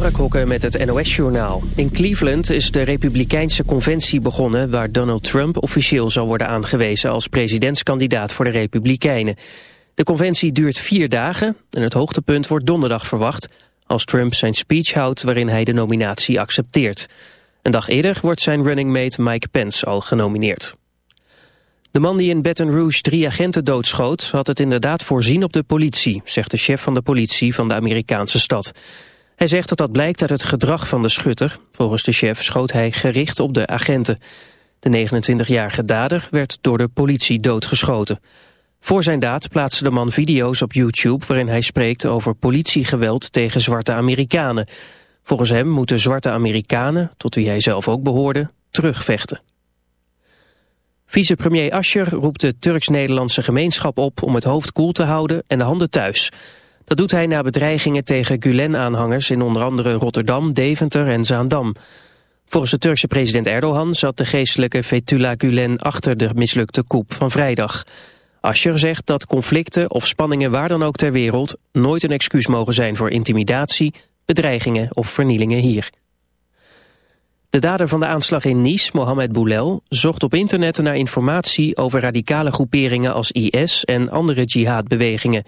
Mark met het NOS-journaal. In Cleveland is de Republikeinse conventie begonnen... waar Donald Trump officieel zal worden aangewezen... als presidentskandidaat voor de Republikeinen. De conventie duurt vier dagen en het hoogtepunt wordt donderdag verwacht... als Trump zijn speech houdt waarin hij de nominatie accepteert. Een dag eerder wordt zijn running mate Mike Pence al genomineerd. De man die in Baton Rouge drie agenten doodschoot... had het inderdaad voorzien op de politie... zegt de chef van de politie van de Amerikaanse stad. Hij zegt dat dat blijkt uit het gedrag van de schutter. Volgens de chef schoot hij gericht op de agenten. De 29-jarige dader werd door de politie doodgeschoten. Voor zijn daad plaatste de man video's op YouTube... waarin hij spreekt over politiegeweld tegen zwarte Amerikanen. Volgens hem moeten zwarte Amerikanen, tot wie hij zelf ook behoorde, terugvechten. Vicepremier Ascher roept de Turks-Nederlandse gemeenschap op om het hoofd koel te houden en de handen thuis. Dat doet hij na bedreigingen tegen Gulen-aanhangers in onder andere Rotterdam, Deventer en Zaandam. Volgens de Turkse president Erdogan zat de geestelijke Fethullah Gulen achter de mislukte coup van vrijdag. Ascher zegt dat conflicten of spanningen waar dan ook ter wereld nooit een excuus mogen zijn voor intimidatie, bedreigingen of vernielingen hier. De dader van de aanslag in Nice, Mohamed Boulel, zocht op internet naar informatie over radicale groeperingen als IS en andere jihadbewegingen.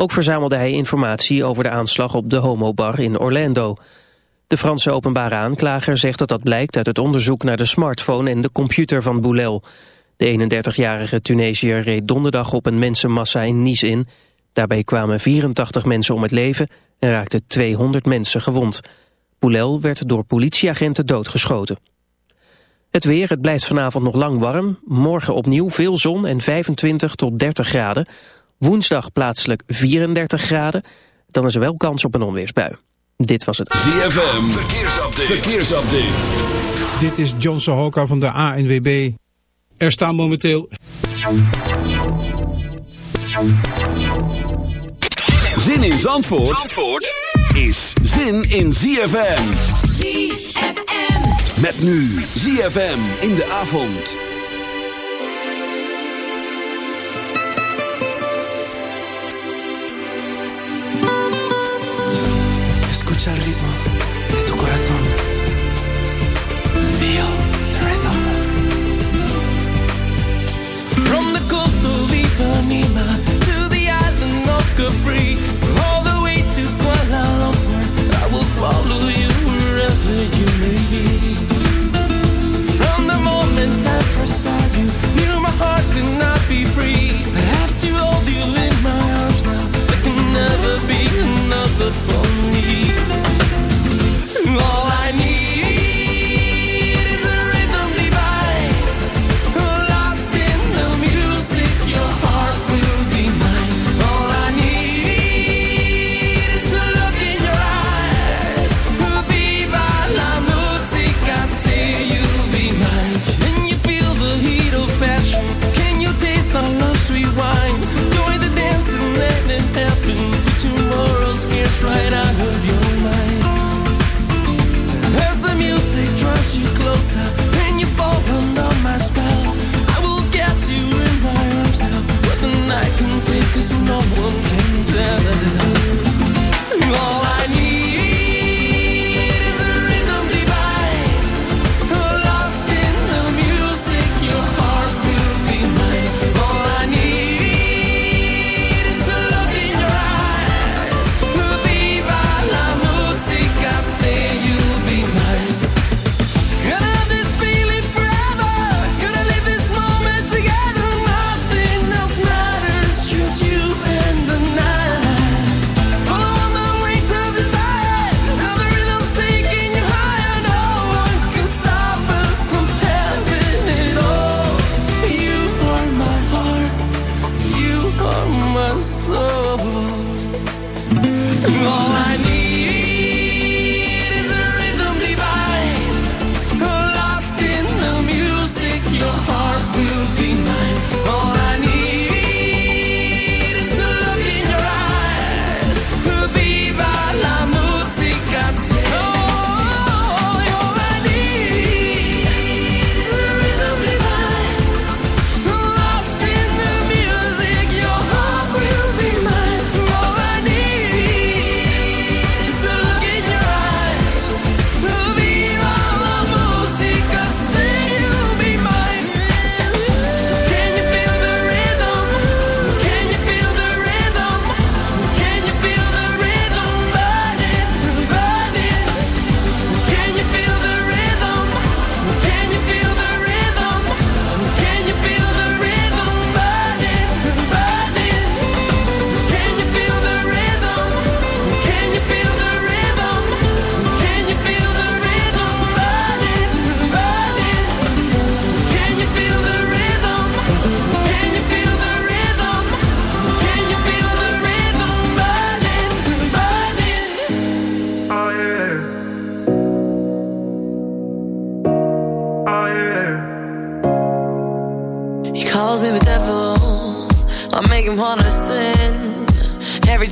Ook verzamelde hij informatie over de aanslag op de homobar in Orlando. De Franse openbare aanklager zegt dat dat blijkt uit het onderzoek naar de smartphone en de computer van Boulel. De 31-jarige Tunesiër reed donderdag op een mensenmassa in Nice in. Daarbij kwamen 84 mensen om het leven en raakten 200 mensen gewond. Boulel werd door politieagenten doodgeschoten. Het weer, het blijft vanavond nog lang warm. Morgen opnieuw veel zon en 25 tot 30 graden. Woensdag plaatselijk 34 graden. Dan is er wel kans op een onweersbui. Dit was het ZFM. Verkeersupdate. Verkeersupdate. Dit is John Sohoka van de ANWB. Er staan momenteel... Zin in Zandvoort, Zandvoort is zin in ZFM. ZFM. Met nu ZFM in de avond. Escucha el ritmo de tu corazón. Feel the rhythm. From the coast of Ipanema to the island of Capri, all the way to Kuala Lumpur, I will follow you wherever you may be. From the moment I first saw you, knew my heart could not be free. I have to hold you in my arms now. There can never be another for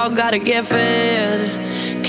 All gotta get fed.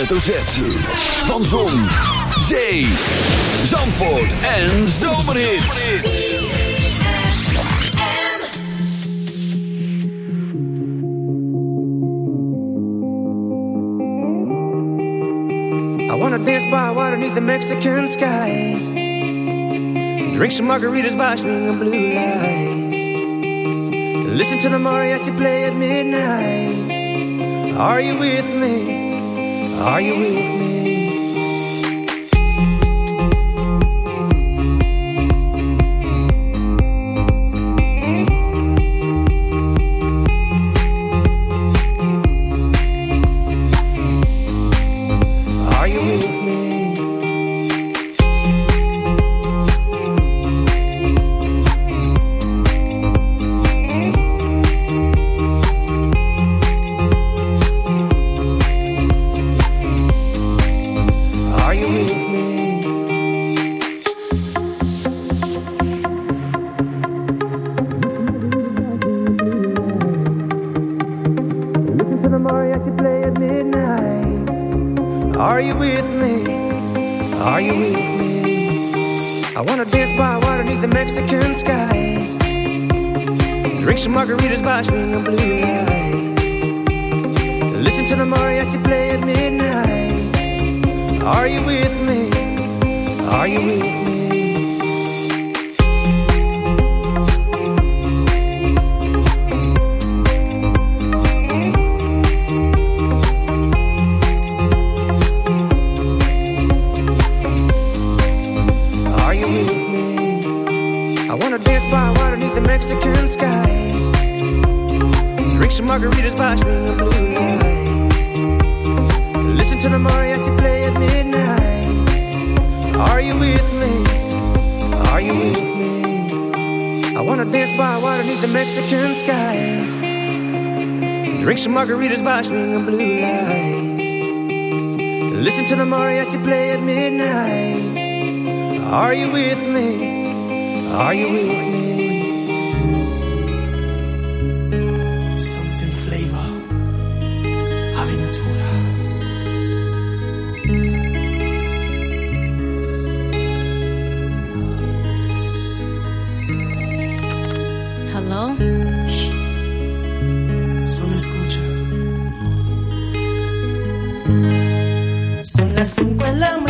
Hoofdletter Z. Van Zon, Zee, Zandvoort en Zomerhits. I wanna dance by water beneath the Mexican sky. Drink some margaritas by swinging blue lights. Listen to the mariachi play at midnight. Are you with me? Are you with me? Las 5 de la mañana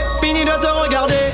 J'ai fini de te regarder.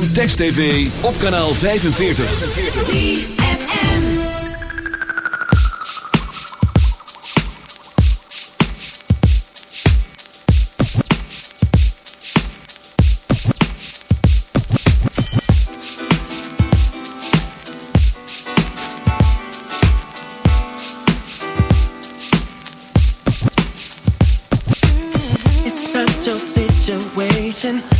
ZFM Text TV op kanaal 45. ZFM. It's situation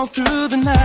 All through the night.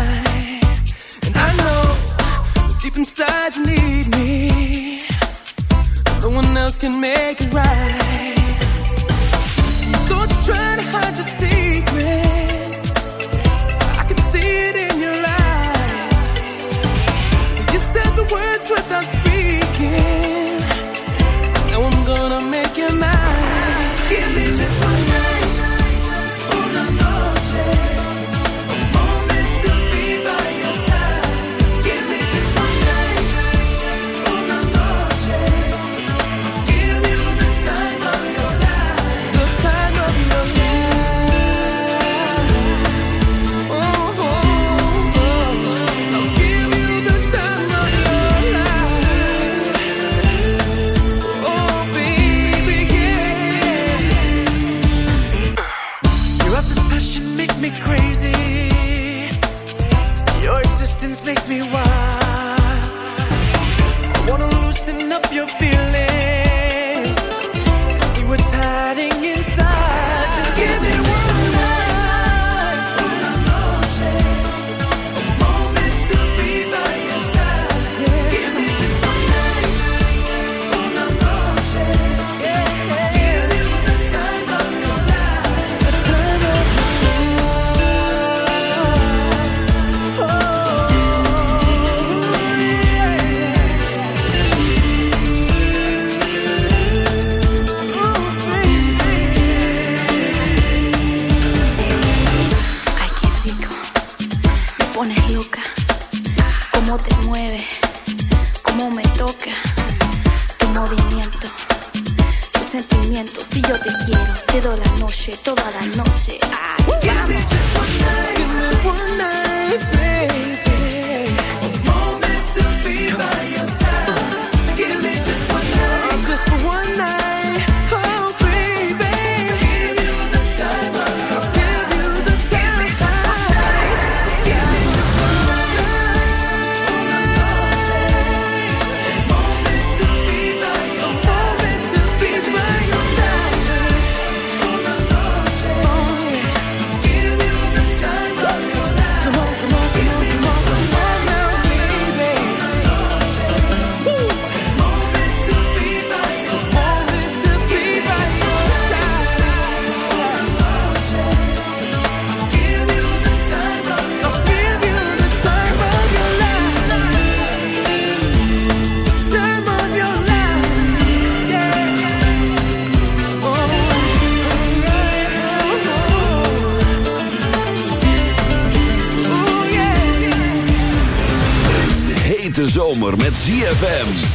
ZFM.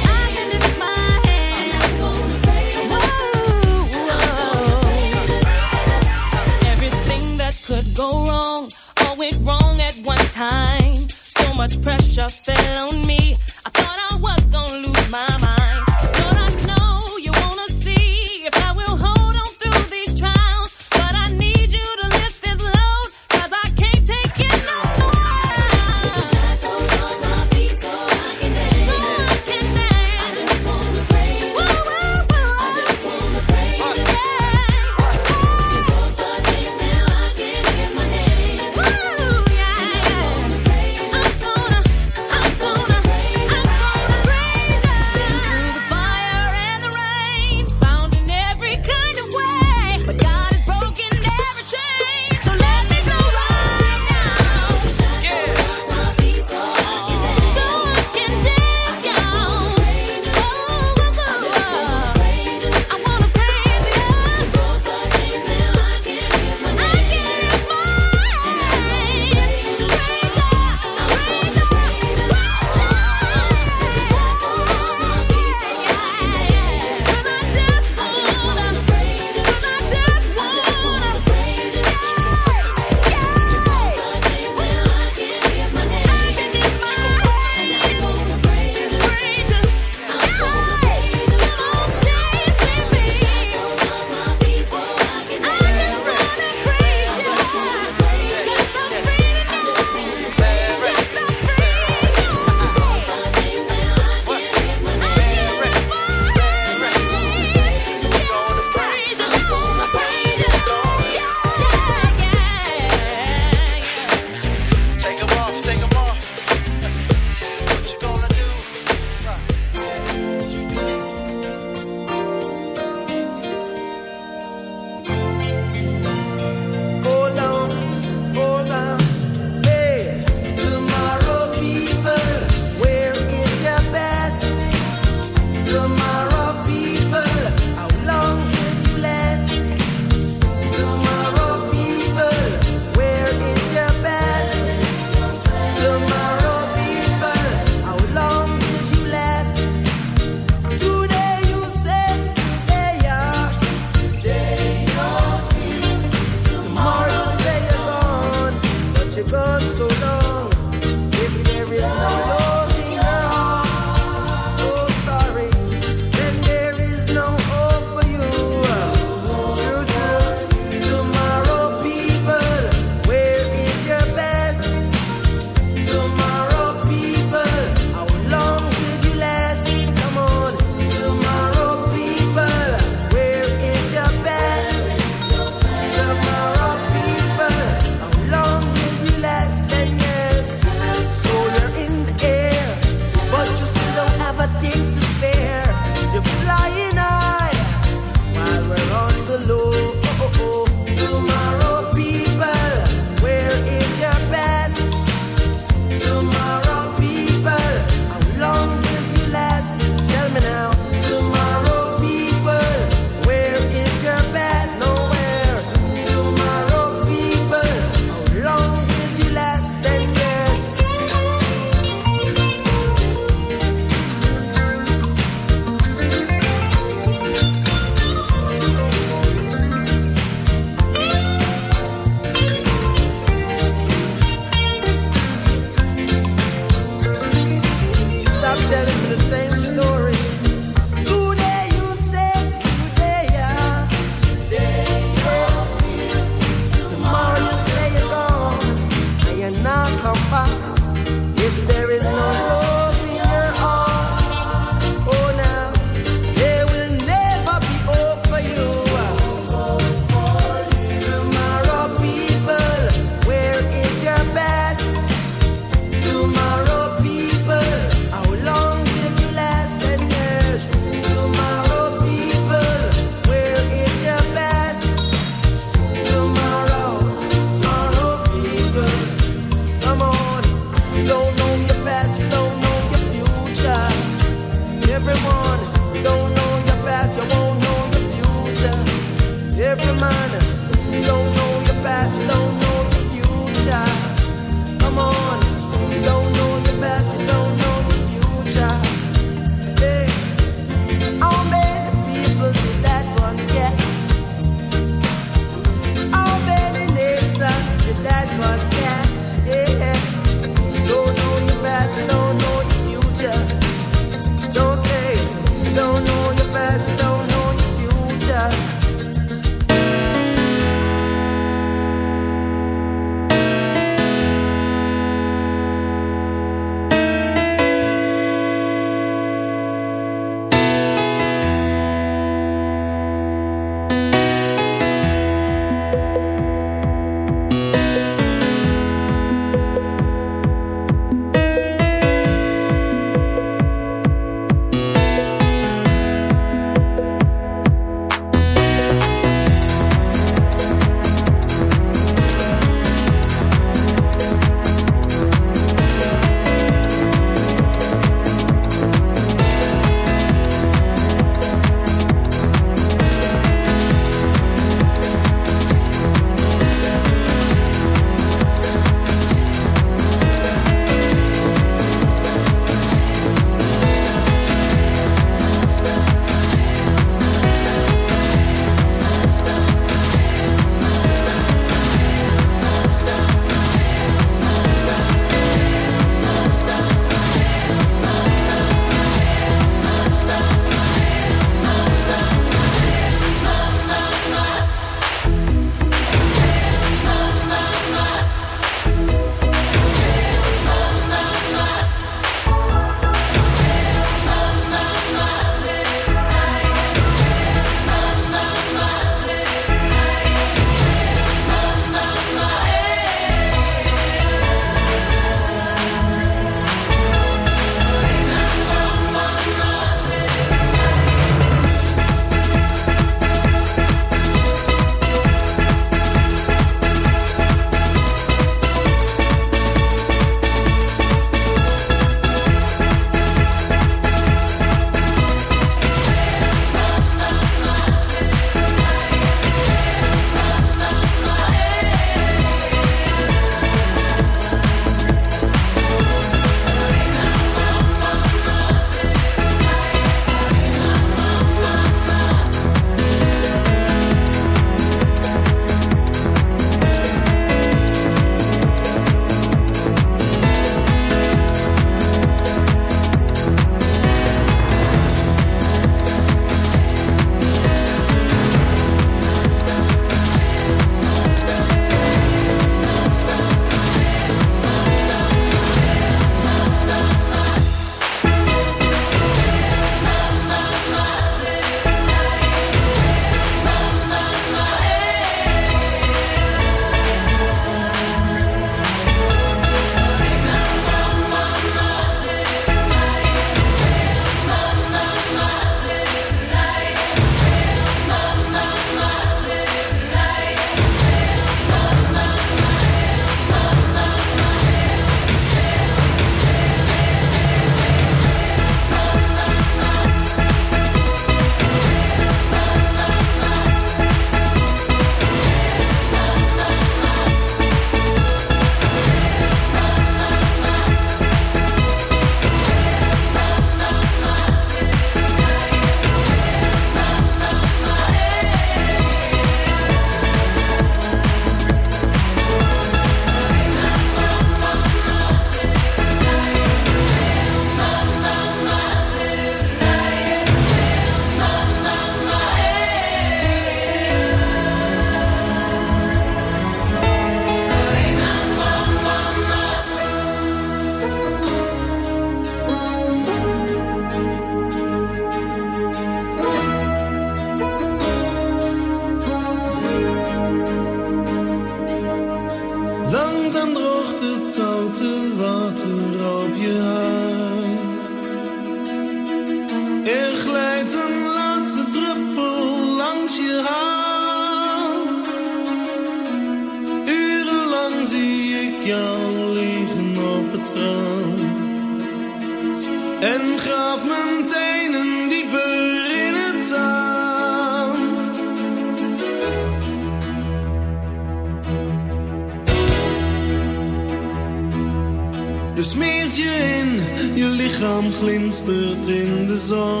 on.